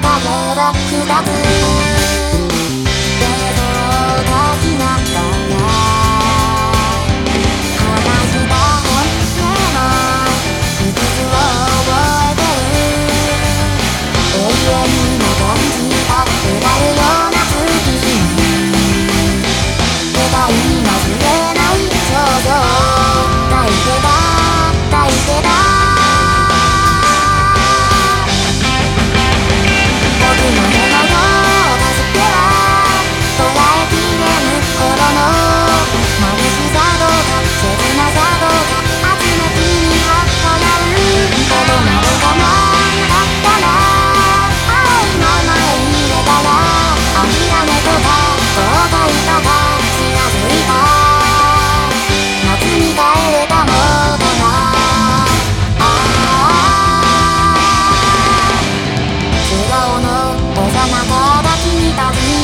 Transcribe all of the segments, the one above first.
たよはかつ冷蔵が決なったら話した本音の理を覚えてる。永遠にも感じたくなる吹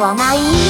はない。